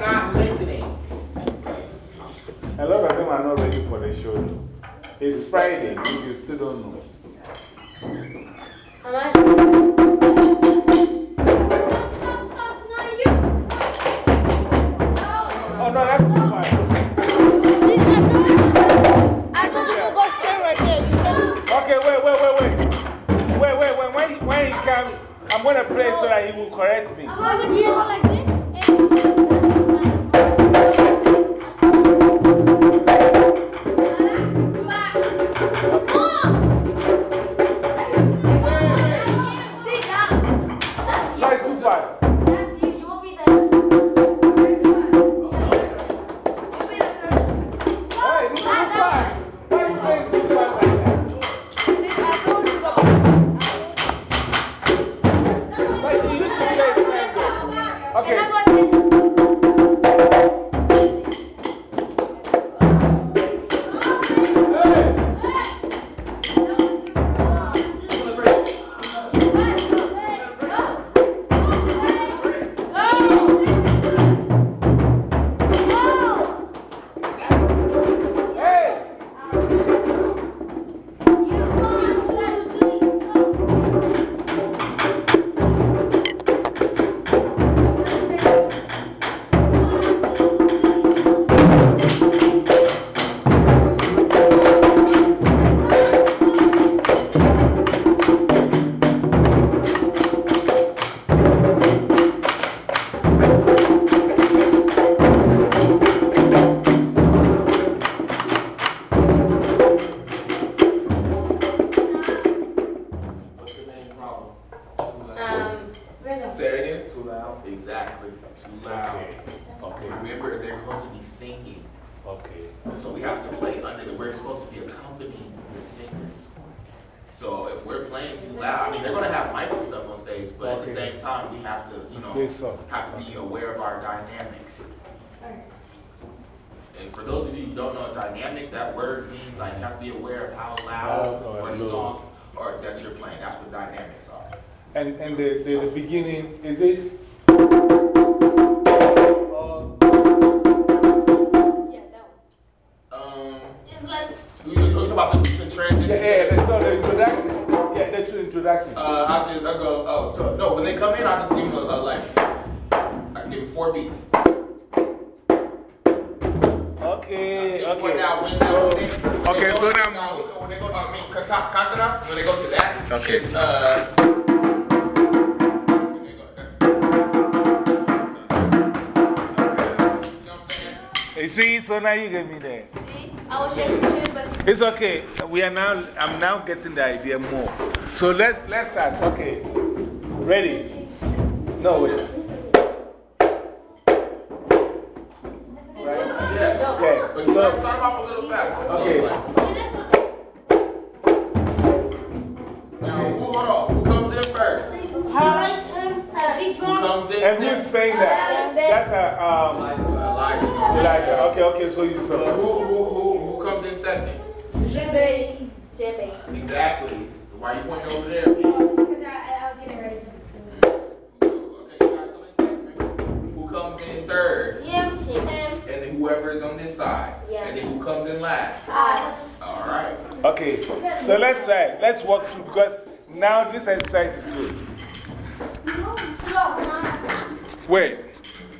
not listening. A lot of them are not ready for the show. It's Friday, if you still don't know. Am Stop, stop, stop, not you! Oh, no, that's too much. See, I told you, I told you to go stay right there. Okay, wait, wait, wait, wait. Wait, wait, wait. When, when he comes, I'm going to play so that he will correct me. I want to it like this. Exactly. Too loud. Okay. Remember, they're supposed to be singing. Okay. So we have to play under the, we're supposed to be accompanying the singers. So if we're playing too loud, I mean, they're going to have mics and stuff on stage, but at the same time, we have to, you know, have to be aware of our dynamics. And for those of you who don't know dynamic, that word means like you have to be aware of how loud oh, Loud or or soft or that you're playing. That's what dynamics are. And, and the, the, the beginning, is it? Introduction. Uh, I just, I go, oh, to- no, when they come in, I just give them a, a like, I just give them four beats. Okay, For okay. now, when, So, when they, when okay, they so go, now, when they go, I mean, Kanta- Kantana, when they go to that, Okay. it's, uh, they go- you know what I'm saying? you see, so now you get me there. I was just saying, but It's okay. We are now, I'm now getting the idea more. So let's, let's start. Okay. Ready? No, wait. Right? Yeah. Okay. But you start, So, start off a little faster. Okay. now, who, hold on, who comes in first? Who comes in and second? who's that? That's a, um, Elijah. Elijah. Okay, okay, so you So saw. who, who, who, who comes in second? Jimmy. Exactly. Why are you pointing over there? Okay, you guys come in second. Who comes in third? Him, him, And then whoever is on this side. Yeah. And then who comes in last? us. All right. Okay, so let's try. Let's walk through because now this exercise is good. Wait.